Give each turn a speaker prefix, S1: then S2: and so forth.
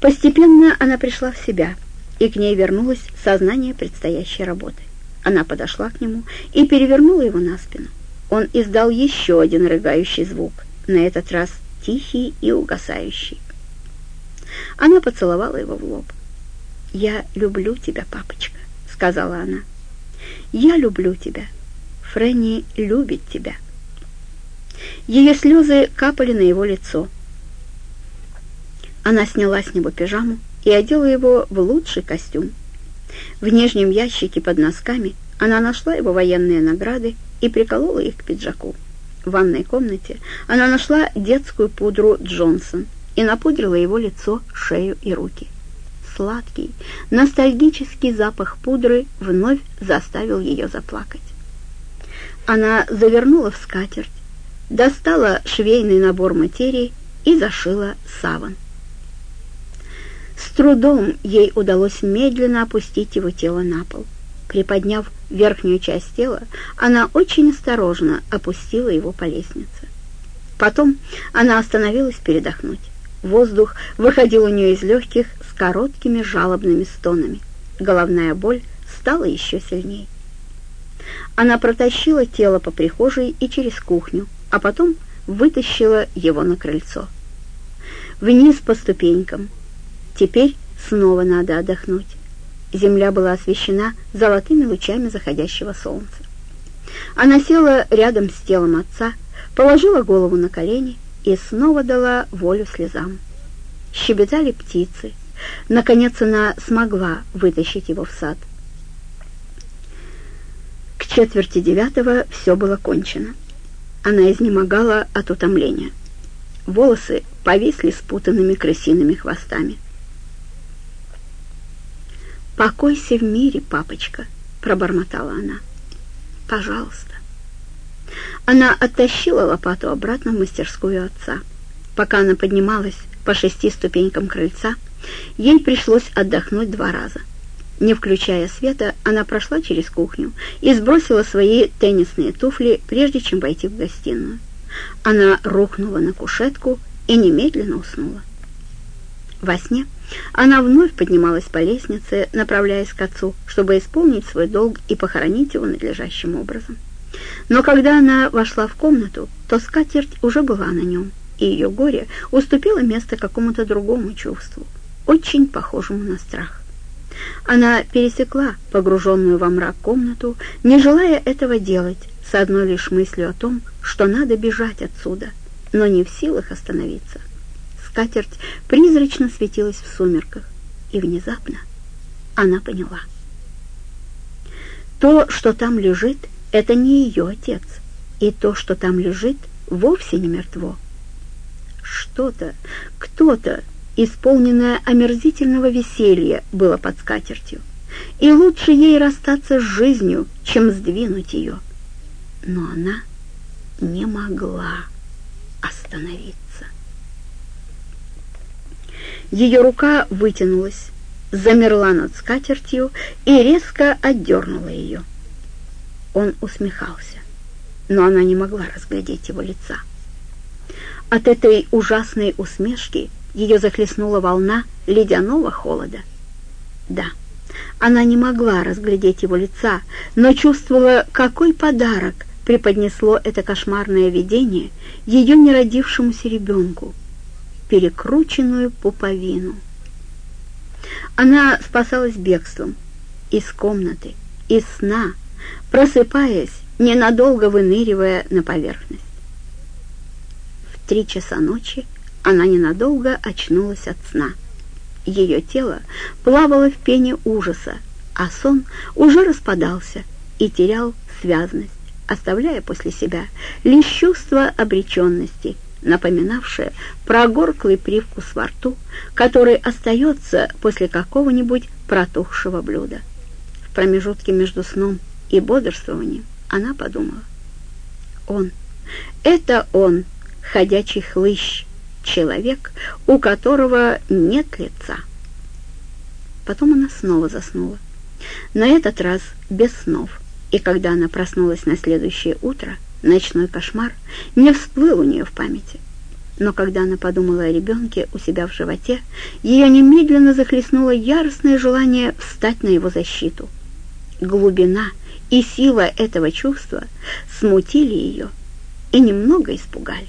S1: Постепенно она пришла в себя, и к ней вернулось сознание предстоящей работы. Она подошла к нему и перевернула его на спину. Он издал еще один рыгающий звук, на этот раз тихий и угасающий. Она поцеловала его в лоб. «Я люблю тебя, папочка», — сказала она. «Я люблю тебя. Фрэнни любит тебя». Ее слезы капали на его лицо. Она сняла с него пижаму и одела его в лучший костюм. В нижнем ящике под носками она нашла его военные награды и приколола их к пиджаку. В ванной комнате она нашла детскую пудру Джонсон и напудрила его лицо, шею и руки. Сладкий, ностальгический запах пудры вновь заставил ее заплакать. Она завернула в скатерть, достала швейный набор материи и зашила саван. С трудом ей удалось медленно опустить его тело на пол. Приподняв верхнюю часть тела, она очень осторожно опустила его по лестнице. Потом она остановилась передохнуть. Воздух выходил у нее из легких с короткими жалобными стонами. Головная боль стала еще сильнее. Она протащила тело по прихожей и через кухню, а потом вытащила его на крыльцо. Вниз по ступенькам. Теперь снова надо отдохнуть. Земля была освещена золотыми лучами заходящего солнца. Она села рядом с телом отца, положила голову на колени и снова дала волю слезам. Щебетали птицы. Наконец она смогла вытащить его в сад. К четверти девятого все было кончено. Она изнемогала от утомления. Волосы повисли спутанными крысиными хвостами. «Покойся в мире, папочка», — пробормотала она. «Пожалуйста». Она оттащила лопату обратно в мастерскую отца. Пока она поднималась по шести ступенькам крыльца, ей пришлось отдохнуть два раза. Не включая света, она прошла через кухню и сбросила свои теннисные туфли, прежде чем войти в гостиную. Она рухнула на кушетку и немедленно уснула. Во сне она вновь поднималась по лестнице, направляясь к отцу, чтобы исполнить свой долг и похоронить его надлежащим образом. Но когда она вошла в комнату, то скатерть уже была на нем, и ее горе уступило место какому-то другому чувству, очень похожему на страх. Она пересекла погруженную во мрак комнату, не желая этого делать, с одной лишь мыслью о том, что надо бежать отсюда, но не в силах остановиться скатерть призрачно светилась в сумерках, и внезапно она поняла. То, что там лежит, это не ее отец, и то, что там лежит, вовсе не мертво. Что-то, кто-то, исполненное омерзительного веселья, было под скатертью, и лучше ей расстаться с жизнью, чем сдвинуть ее. Но она не могла остановиться. Ее рука вытянулась, замерла над скатертью и резко отдернула ее. Он усмехался, но она не могла разглядеть его лица. От этой ужасной усмешки ее захлестнула волна ледяного холода. Да, она не могла разглядеть его лица, но чувствовала, какой подарок преподнесло это кошмарное видение ее неродившемуся ребенку, перекрученную пуповину. Она спасалась бегством из комнаты, из сна, просыпаясь, ненадолго выныривая на поверхность. В три часа ночи она ненадолго очнулась от сна. Ее тело плавало в пене ужаса, а сон уже распадался и терял связность, оставляя после себя лишь чувство обреченности – напоминавшее прогорклый привкус во рту, который остается после какого-нибудь протухшего блюда. В промежутке между сном и бодрствованием она подумала. Он, это он, ходячий хлыщ, человек, у которого нет лица. Потом она снова заснула. На этот раз без снов, и когда она проснулась на следующее утро, Ночной кошмар не всплыл у нее в памяти. Но когда она подумала о ребенке у себя в животе, ее немедленно захлестнуло яростное желание встать на его защиту. Глубина и сила этого чувства смутили ее и немного испугали.